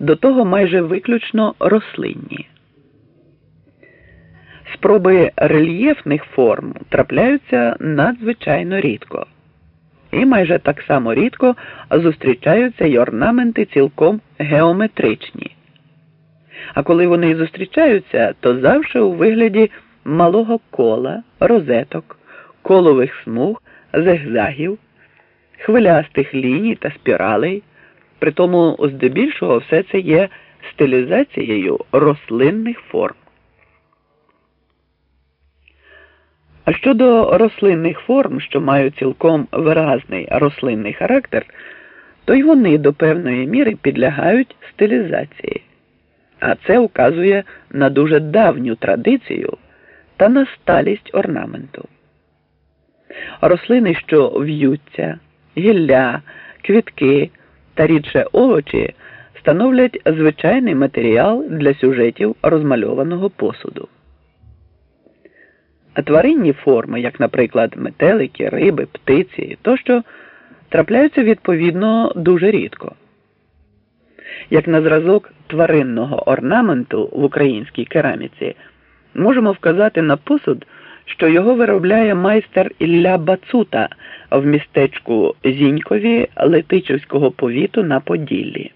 до того майже виключно рослинні. Спроби рельєфних форм трапляються надзвичайно рідко. І майже так само рідко зустрічаються й орнаменти цілком геометричні. А коли вони зустрічаються, то завжди у вигляді малого кола, розеток, колових смуг, зигзагів, хвилястих ліній та спіралей. Притому, здебільшого, все це є стилізацією рослинних форм. А щодо рослинних форм, що мають цілком виразний рослинний характер, то й вони до певної міри підлягають стилізації. А це указує на дуже давню традицію та на сталість орнаменту. Рослини, що в'ються, гілля, квітки та рідше овочі становлять звичайний матеріал для сюжетів розмальованого посуду. А тваринні форми, як, наприклад, метелики, риби, птиці тощо, трапляються відповідно дуже рідко. Як на зразок тваринного орнаменту в українській кераміці, можемо вказати на посуд, що його виробляє майстер Ілля Бацута в містечку Зінькові Летичівського повіту на Поділлі.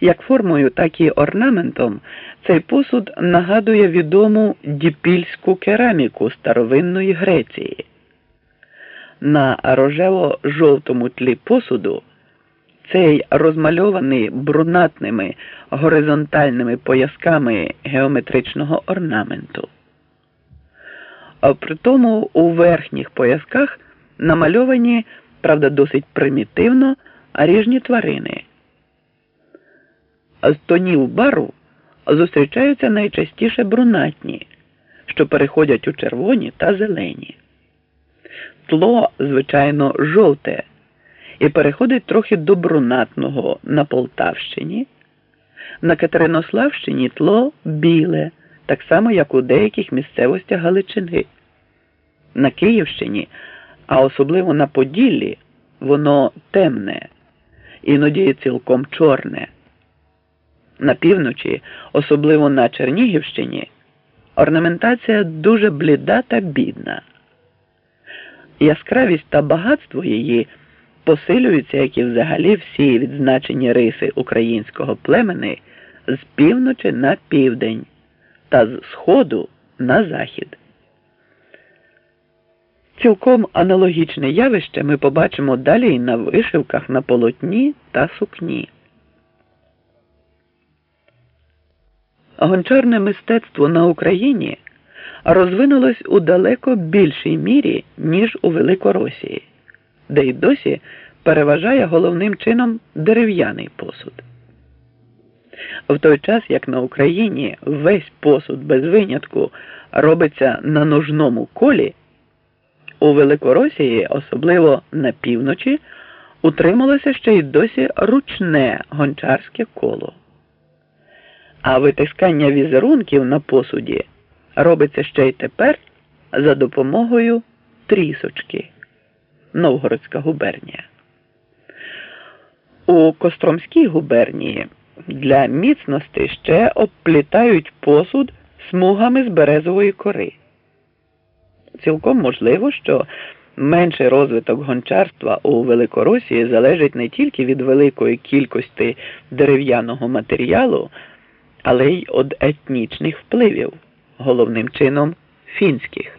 Як формою, так і орнаментом цей посуд нагадує відому діпільську кераміку старовинної Греції. На рожево-жовтому тлі посуду цей розмальований брунатними горизонтальними поясками геометричного орнаменту. А при у верхніх поясках намальовані, правда, досить примітивно, ріжні тварини. З тонів бару зустрічаються найчастіше брунатні, що переходять у червоні та зелені. Тло, звичайно, жовте і переходить трохи до брунатного на Полтавщині. На Катеринославщині тло біле, так само, як у деяких місцевостях Галичини. На Київщині, а особливо на Поділлі, воно темне, іноді цілком чорне. На півночі, особливо на Чернігівщині, орнаментація дуже бліда та бідна. Яскравість та багатство її посилюються, як і взагалі всі відзначені риси українського племени з півночі на південь та з сходу на захід. Цілком аналогічне явище ми побачимо далі і на вишивках на полотні та сукні. Гончарне мистецтво на Україні розвинулось у далеко більшій мірі, ніж у Великоросії, де й досі переважає головним чином дерев'яний посуд. В той час, як на Україні весь посуд без винятку робиться на нужному колі, у Великоросії, особливо на півночі, утрималося ще й досі ручне гончарське коло. А витискання візерунків на посуді робиться ще й тепер за допомогою трісочки. Новгородська губернія. У Костромській губернії для міцності ще обплітають посуд смугами з березової кори. Цілком можливо, що менший розвиток гончарства у Великоросії залежить не тільки від великої кількості дерев'яного матеріалу але й від етнічних впливів, головним чином фінських.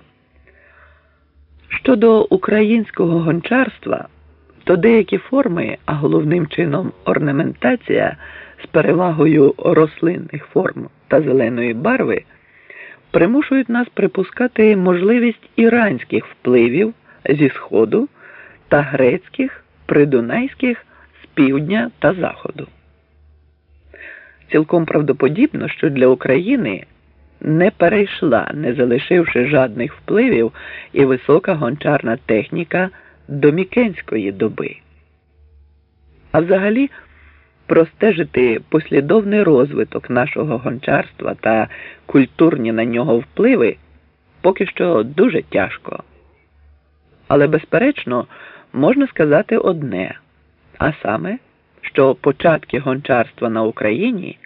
Щодо українського гончарства, то деякі форми, а головним чином орнаментація з перевагою рослинних форм та зеленої барви, примушують нас припускати можливість іранських впливів зі Сходу та грецьких, придунайських з півдня та заходу. Цілком правдоподібно, що для України не перейшла, не залишивши жадних впливів, і висока гончарна техніка до мікенської доби. А взагалі простежити послідовний розвиток нашого гончарства та культурні на нього впливи поки що дуже тяжко. Але, безперечно, можна сказати одне, а саме що початки гончарства на Україні